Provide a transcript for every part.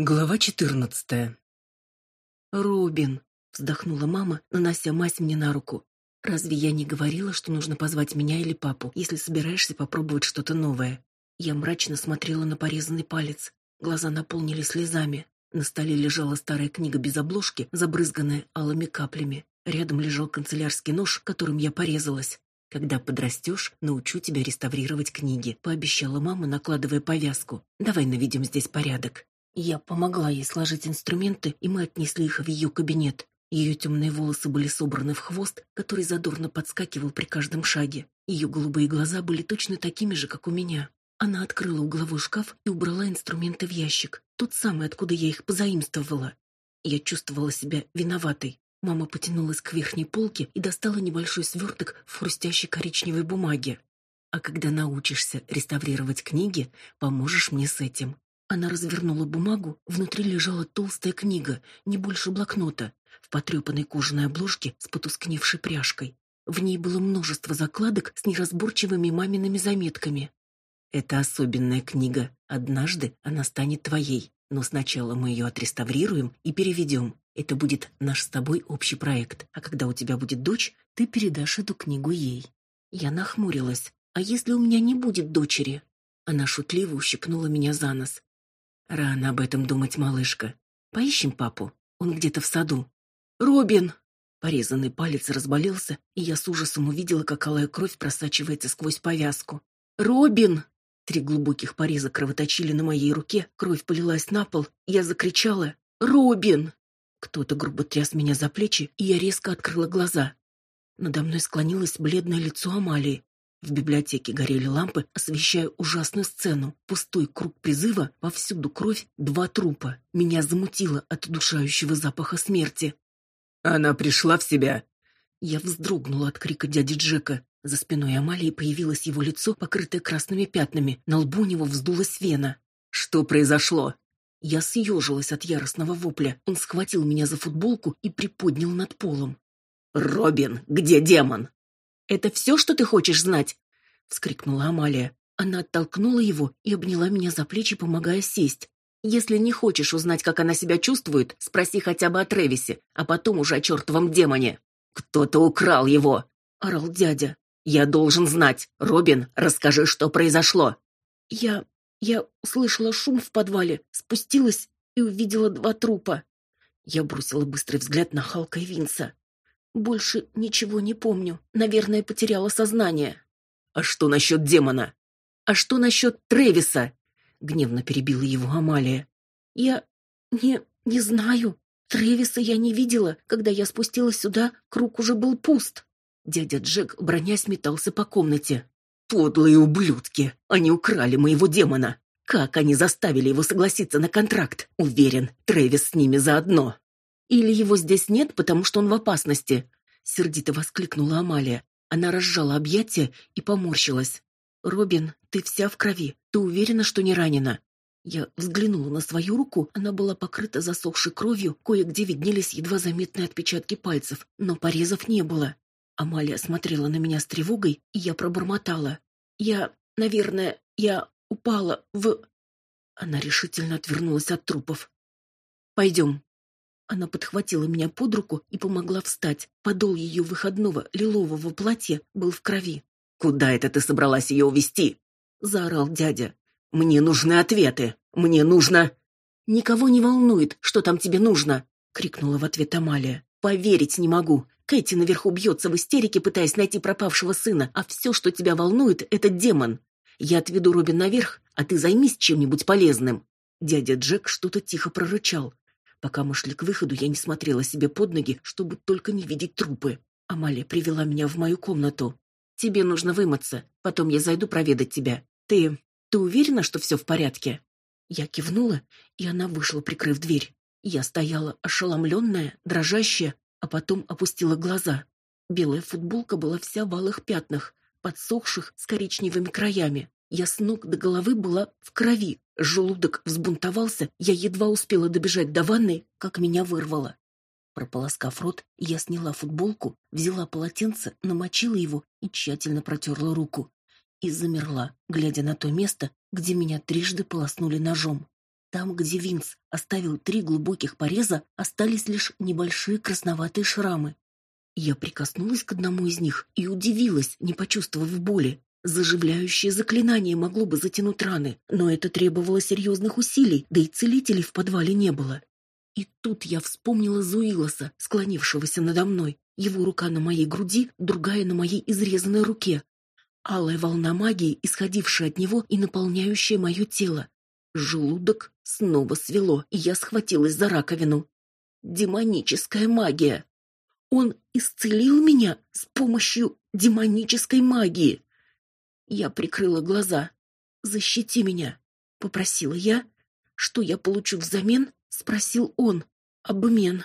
Глава четырнадцатая. «Рубин», — вздохнула мама, нанося мазь мне на руку. «Разве я не говорила, что нужно позвать меня или папу, если собираешься попробовать что-то новое?» Я мрачно смотрела на порезанный палец. Глаза наполнились слезами. На столе лежала старая книга без обложки, забрызганная алыми каплями. Рядом лежал канцелярский нож, которым я порезалась. «Когда подрастешь, научу тебя реставрировать книги», — пообещала мама, накладывая повязку. «Давай наведем здесь порядок». Я помогла ей сложить инструменты, и мы отнесли их в ее кабинет. Ее темные волосы были собраны в хвост, который задорно подскакивал при каждом шаге. Ее голубые глаза были точно такими же, как у меня. Она открыла угловой шкаф и убрала инструменты в ящик, тот самый, откуда я их позаимствовала. Я чувствовала себя виноватой. Мама потянулась к верхней полке и достала небольшой сверток в хрустящей коричневой бумаге. «А когда научишься реставрировать книги, поможешь мне с этим. Она развернула бумагу, внутри лежала толстая книга, не больше блокнота, в потрепанной кожаной обложке с потускневшей пряжкой. В ней было множество закладок с неразборчивыми мамиными заметками. «Это особенная книга. Однажды она станет твоей, но сначала мы ее отреставрируем и переведем. Это будет наш с тобой общий проект, а когда у тебя будет дочь, ты передашь эту книгу ей». Я нахмурилась. «А если у меня не будет дочери?» Она шутливо ущипнула меня за нос. Рано об этом думать, малышка. Поищем папу. Он где-то в саду. Робин! Порезанный палец разболелся, и я с ужасом увидела, как алая кровь просачивается сквозь повязку. Робин! Три глубоких пореза кровоточили на моей руке, кровь полилась на пол, я закричала: "Робин!" Кто-то грубо тряс меня за плечи, и я резко открыла глаза. Надо мной склонилось бледное лицо Амалии. В библиотеке горели лампы, освещая ужасную сцену. Пустой круг призыва, повсюду кровь, два трупа. Меня замутило от удушающего запаха смерти. Она пришла в себя. Я вздрогнула от крика дяди Джека. За спиной Амалии появилось его лицо, покрытое красными пятнами. На лбу у него вздулась вена. Что произошло? Я съежилась от яростного вопля. Он схватил меня за футболку и приподнял над полом. «Робин, где демон?» Это все, что ты хочешь знать?» — вскрикнула Амалия. Она оттолкнула его и обняла меня за плечи, помогая сесть. «Если не хочешь узнать, как она себя чувствует, спроси хотя бы о Тревисе, а потом уже о чертовом демоне». «Кто-то украл его!» — орал дядя. «Я должен знать. Робин, расскажи, что произошло». «Я... я услышала шум в подвале, спустилась и увидела два трупа». Я бросила быстрый взгляд на Халка и Винса. Больше ничего не помню. Наверное, потеряла сознание. А что насчет демона? А что насчет Тревиса? Гневно перебила его Амалия. Я не не знаю. Тревиса я не видела. Когда я спустилась сюда, круг уже был пуст. Дядя Джек, бронясь, метался по комнате. Подлые ублюдки! Они украли моего демона! Как они заставили его согласиться на контракт? Уверен, Трэвис с ними заодно. Или его здесь нет, потому что он в опасности, сердито воскликнула Амалия. Она разжала объятия и поморщилась. Робин, ты вся в крови. Ты уверена, что не ранена? Я взглянула на свою руку, она была покрыта засохшей кровью, кое-где виднелись едва заметные отпечатки пальцев, но порезов не было. Амалия смотрела на меня с тревогой, и я пробормотала: "Я, наверное, я упала в Она решительно отвернулась от трупов. «Пойдем». Она подхватила меня под руку и помогла встать. Подол ее выходного лилового платья был в крови. «Куда это ты собралась ее увести? заорал дядя. «Мне нужны ответы! Мне нужно...» «Никого не волнует, что там тебе нужно!» — крикнула в ответ Амалия. «Поверить не могу. Кэти наверху бьется в истерике, пытаясь найти пропавшего сына, а все, что тебя волнует, — это демон. Я отведу Робин наверх, а ты займись чем-нибудь полезным». Дядя Джек что-то тихо прорычал. Пока мы шли к выходу, я не смотрела себе под ноги, чтобы только не видеть трупы. Амалия привела меня в мою комнату. Тебе нужно вымыться, потом я зайду проведать тебя. Ты ты уверена, что все в порядке? Я кивнула, и она вышла, прикрыв дверь. Я стояла ошеломленная, дрожащая, а потом опустила глаза. Белая футболка была вся в алых пятнах, подсохших с коричневыми краями. Я с ног до головы была в крови. Желудок взбунтовался, я едва успела добежать до ванной, как меня вырвало. Прополоскав рот, я сняла футболку, взяла полотенце, намочила его и тщательно протерла руку. И замерла, глядя на то место, где меня трижды полоснули ножом. Там, где Винс оставил три глубоких пореза, остались лишь небольшие красноватые шрамы. Я прикоснулась к одному из них и удивилась, не почувствовав боли. Заживляющее заклинание могло бы затянуть раны, но это требовало серьезных усилий, да и целителей в подвале не было. И тут я вспомнила Зуилоса, склонившегося надо мной. Его рука на моей груди, другая на моей изрезанной руке. Алая волна магии, исходившая от него и наполняющая мое тело. Желудок снова свело, и я схватилась за раковину. Демоническая магия. Он исцелил меня с помощью демонической магии. Я прикрыла глаза. «Защити меня», — попросила я. «Что я получу взамен?» — спросил он. «Обмен.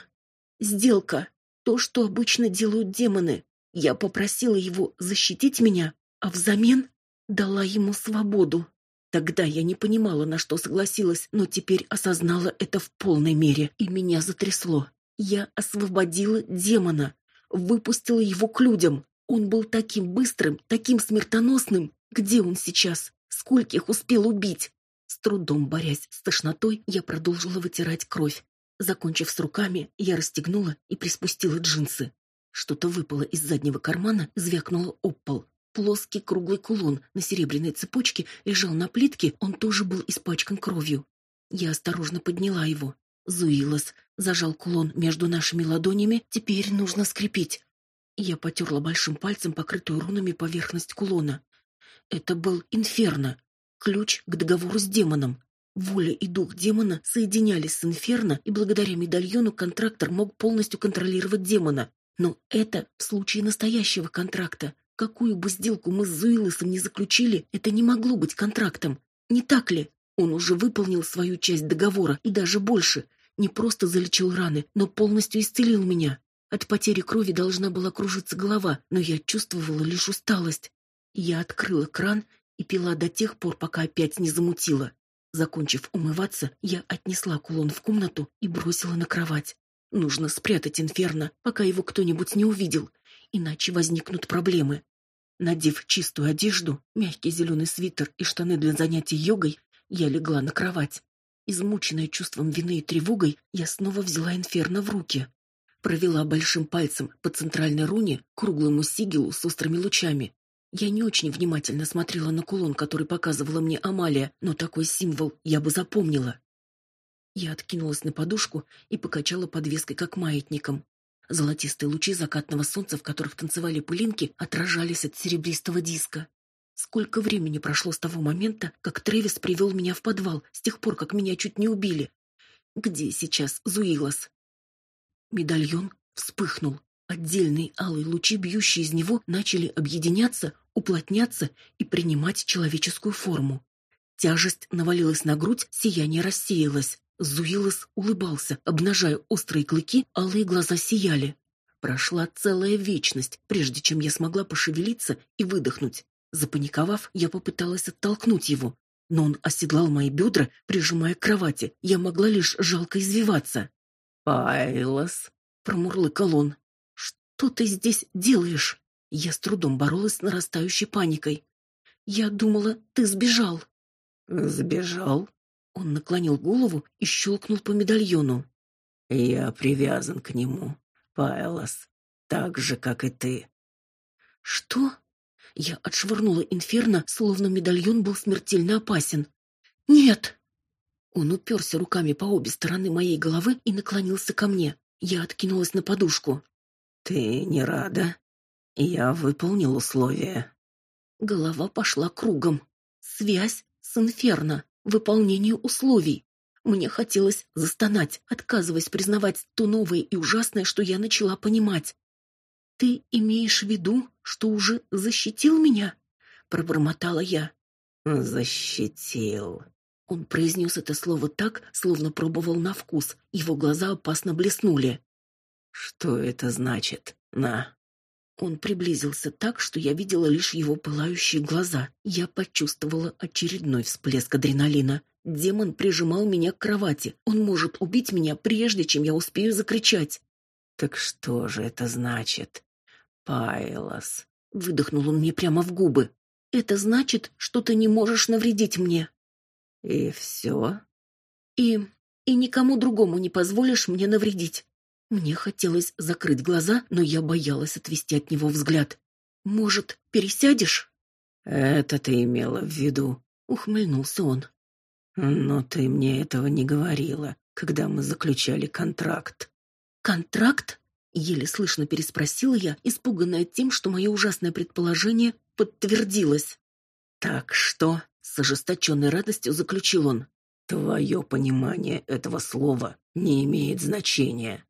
Сделка. То, что обычно делают демоны. Я попросила его защитить меня, а взамен дала ему свободу. Тогда я не понимала, на что согласилась, но теперь осознала это в полной мере, и меня затрясло. Я освободила демона, выпустила его к людям. Он был таким быстрым, таким смертоносным. Где он сейчас? Скольких успел убить? С трудом борясь с тошнотой, я продолжила вытирать кровь. Закончив с руками, я расстегнула и приспустила джинсы. Что-то выпало из заднего кармана, звякнуло об пол. Плоский круглый кулон на серебряной цепочке лежал на плитке, он тоже был испачкан кровью. Я осторожно подняла его. Зуилос зажал кулон между нашими ладонями, теперь нужно скрепить. Я потерла большим пальцем покрытую рунами поверхность кулона. Это был инферно, ключ к договору с демоном. Воля и дух демона соединялись с инферно, и благодаря медальону контрактор мог полностью контролировать демона. Но это в случае настоящего контракта. Какую бы сделку мы с Зуилосом не заключили, это не могло быть контрактом. Не так ли? Он уже выполнил свою часть договора и даже больше. Не просто залечил раны, но полностью исцелил меня. От потери крови должна была кружиться голова, но я чувствовала лишь усталость. Я открыла кран и пила до тех пор, пока опять не замутила. Закончив умываться, я отнесла кулон в комнату и бросила на кровать. Нужно спрятать инферно, пока его кто-нибудь не увидел, иначе возникнут проблемы. Надев чистую одежду, мягкий зеленый свитер и штаны для занятий йогой, я легла на кровать. Измученная чувством вины и тревогой, я снова взяла инферно в руки. Провела большим пальцем по центральной руне, круглому сигилу с острыми лучами. Я не очень внимательно смотрела на кулон, который показывала мне Амалия, но такой символ я бы запомнила. Я откинулась на подушку и покачала подвеской как маятником. Золотистые лучи закатного солнца, в которых танцевали пылинки, отражались от серебристого диска. Сколько времени прошло с того момента, как Трэвис привел меня в подвал, с тех пор, как меня чуть не убили? Где сейчас Зуилос? Медальон вспыхнул. Отдельные алые лучи, бьющие из него, начали объединяться, уплотняться и принимать человеческую форму. Тяжесть навалилась на грудь, сияние рассеялось. Зуилос улыбался, обнажая острые клыки, алые глаза сияли. Прошла целая вечность, прежде чем я смогла пошевелиться и выдохнуть. Запаниковав, я попыталась оттолкнуть его, но он оседлал мои бедра, прижимая к кровати. Я могла лишь жалко извиваться. «Пайлос», — промурлыкал он, — «что ты здесь делаешь?» Я с трудом боролась с нарастающей паникой. «Я думала, ты сбежал». «Сбежал?» Он наклонил голову и щелкнул по медальону. «Я привязан к нему, Пайлос, так же, как и ты». «Что?» Я отшвырнула инферно, словно медальон был смертельно опасен. «Нет!» Он уперся руками по обе стороны моей головы и наклонился ко мне. Я откинулась на подушку. «Ты не рада? Я выполнил условия». Голова пошла кругом. Связь с инферно выполнению условий. Мне хотелось застонать, отказываясь признавать то новое и ужасное, что я начала понимать. «Ты имеешь в виду, что уже защитил меня?» — пробормотала я. «Защитил». Он произнес это слово так, словно пробовал на вкус. Его глаза опасно блеснули. «Что это значит, на?» Он приблизился так, что я видела лишь его пылающие глаза. Я почувствовала очередной всплеск адреналина. Демон прижимал меня к кровати. Он может убить меня, прежде чем я успею закричать. «Так что же это значит, Пайлос?» Выдохнул он мне прямо в губы. «Это значит, что ты не можешь навредить мне». «И все?» И... и никому другому не позволишь мне навредить. Мне хотелось закрыть глаза, но я боялась отвести от него взгляд. Может, пересядешь? Это ты имела в виду, ухмыльнулся он. Но ты мне этого не говорила, когда мы заключали контракт. Контракт? еле слышно переспросила я, испуганная тем, что мое ужасное предположение подтвердилось. Так что, с ожесточенной радостью заключил он, твое понимание этого слова не имеет значения.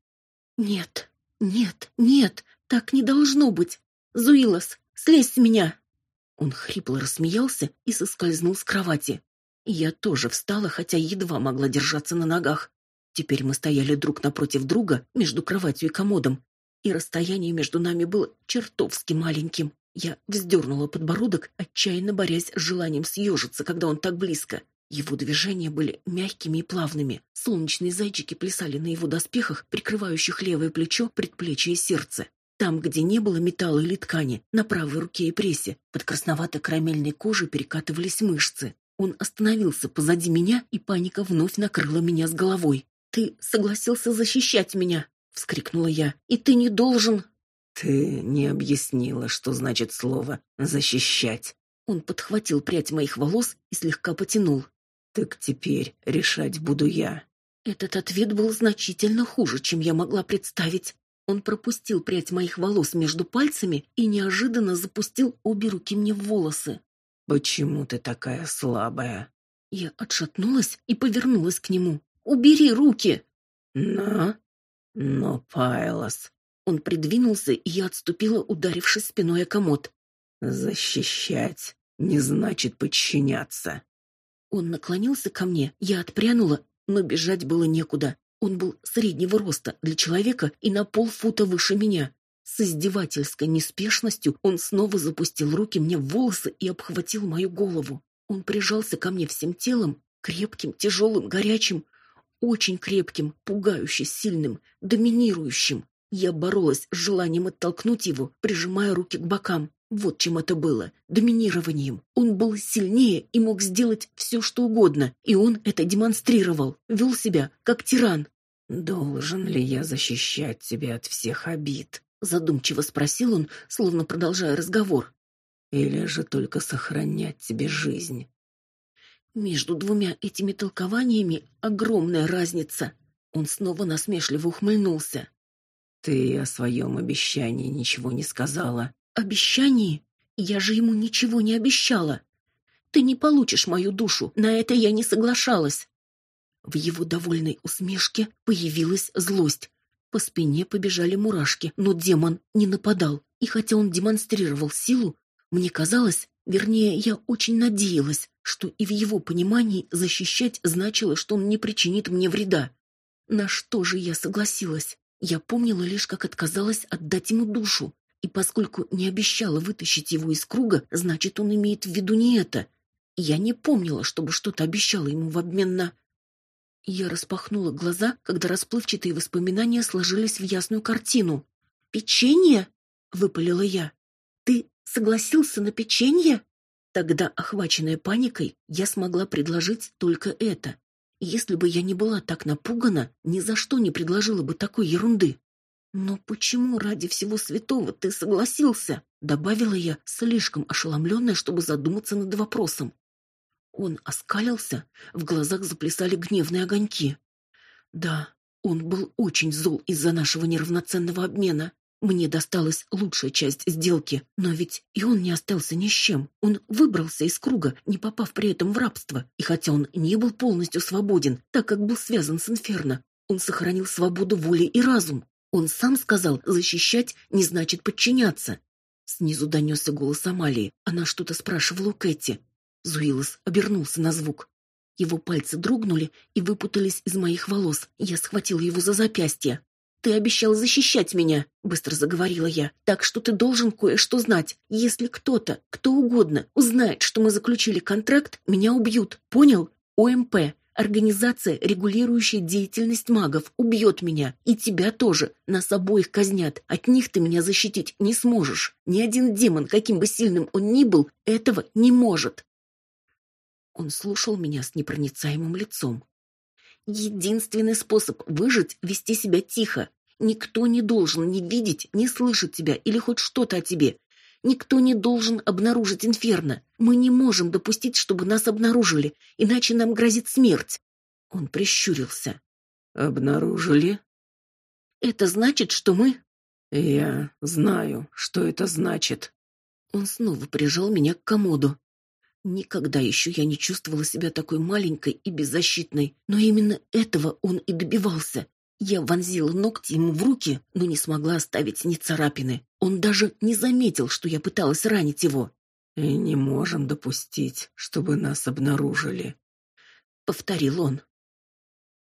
Нет, нет, нет, так не должно быть. Зуилос, слезь с меня. Он хрипло рассмеялся и соскользнул с кровати. Я тоже встала, хотя едва могла держаться на ногах. Теперь мы стояли друг напротив друга между кроватью и комодом, и расстояние между нами было чертовски маленьким. Я вздернула подбородок, отчаянно борясь с желанием съежиться, когда он так близко. Его движения были мягкими и плавными. Солнечные зайчики плясали на его доспехах, прикрывающих левое плечо, предплечье и сердце. Там, где не было металла или ткани, на правой руке и прессе, под красновато-карамельной кожей перекатывались мышцы. Он остановился позади меня, и паника вновь накрыла меня с головой. «Ты согласился защищать меня!» — вскрикнула я. «И ты не должен...» «Ты не объяснила, что значит слово «защищать». Он подхватил прядь моих волос и слегка потянул. Так теперь решать буду я. Этот ответ был значительно хуже, чем я могла представить. Он пропустил прядь моих волос между пальцами и неожиданно запустил обе руки мне в волосы. Почему ты такая слабая? Я отшатнулась и повернулась к нему. Убери руки. На. Но, Пайлос. Он придвинулся, и я отступила, ударившись спиной о комод. Защищать не значит подчиняться. Он наклонился ко мне, я отпрянула, но бежать было некуда. Он был среднего роста для человека и на полфута выше меня. С издевательской неспешностью он снова запустил руки мне в волосы и обхватил мою голову. Он прижался ко мне всем телом, крепким, тяжелым, горячим, очень крепким, пугающе сильным, доминирующим. Я боролась с желанием оттолкнуть его, прижимая руки к бокам. Вот чем это было доминированием. Он был сильнее и мог сделать все, что угодно, и он это демонстрировал, вел себя как тиран. Должен ли я защищать тебя от всех обид? задумчиво спросил он, словно продолжая разговор. Или же только сохранять тебе жизнь? Между двумя этими толкованиями огромная разница. Он снова насмешливо ухмыльнулся. Ты о своем обещании ничего не сказала обещании? Я же ему ничего не обещала. Ты не получишь мою душу, на это я не соглашалась. В его довольной усмешке появилась злость. По спине побежали мурашки, но демон не нападал. И хотя он демонстрировал силу, мне казалось, вернее, я очень надеялась, что и в его понимании защищать значило, что он не причинит мне вреда. На что же я согласилась? Я помнила лишь, как отказалась отдать ему душу. И поскольку не обещала вытащить его из круга, значит, он имеет в виду не это. Я не помнила, чтобы что-то обещала ему в обмен на... Я распахнула глаза, когда расплывчатые воспоминания сложились в ясную картину. «Печенье?» — выпалила я. «Ты согласился на печенье?» Тогда, охваченная паникой, я смогла предложить только это. Если бы я не была так напугана, ни за что не предложила бы такой ерунды. «Но почему ради всего святого ты согласился?» — добавила я, слишком ошеломленная, чтобы задуматься над вопросом. Он оскалился, в глазах заплясали гневные огоньки. Да, он был очень зол из-за нашего неравноценного обмена. Мне досталась лучшая часть сделки, но ведь и он не остался ни с чем. Он выбрался из круга, не попав при этом в рабство, и хотя он не был полностью свободен, так как был связан с Инферно, он сохранил свободу воли и разум. Он сам сказал, защищать не значит подчиняться. Снизу донесся голос Амалии. Она что-то спрашивала у Кэти. Зуилос обернулся на звук. Его пальцы дрогнули и выпутались из моих волос. Я схватила его за запястье. «Ты обещал защищать меня», — быстро заговорила я. «Так что ты должен кое-что знать. Если кто-то, кто угодно, узнает, что мы заключили контракт, меня убьют. Понял? ОМП. Организация, регулирующая деятельность магов, убьет меня. И тебя тоже. Нас обоих казнят. От них ты меня защитить не сможешь. Ни один демон, каким бы сильным он ни был, этого не может. Он слушал меня с непроницаемым лицом. Единственный способ выжить — вести себя тихо. Никто не должен ни видеть, ни слышать тебя или хоть что-то о тебе. Никто не должен обнаружить инферно. Мы не можем допустить, чтобы нас обнаружили, иначе нам грозит смерть. Он прищурился. Обнаружили? Это значит, что мы... Я знаю, что это значит. Он снова прижал меня к комоду. Никогда еще я не чувствовала себя такой маленькой и беззащитной, но именно этого он и добивался. Я вонзила ногти ему в руки, но не смогла оставить ни царапины. Он даже не заметил, что я пыталась ранить его. «И не можем допустить, чтобы нас обнаружили», — повторил он.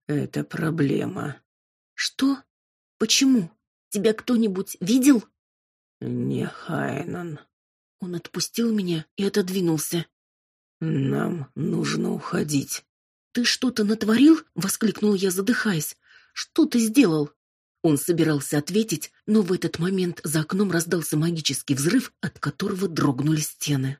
«Это проблема». «Что? Почему? Тебя кто-нибудь видел?» «Не Хайнан». Он отпустил меня и отодвинулся. «Нам нужно уходить». «Ты что-то натворил?» — воскликнул я, задыхаясь. Что ты сделал?» Он собирался ответить, но в этот момент за окном раздался магический взрыв, от которого дрогнули стены.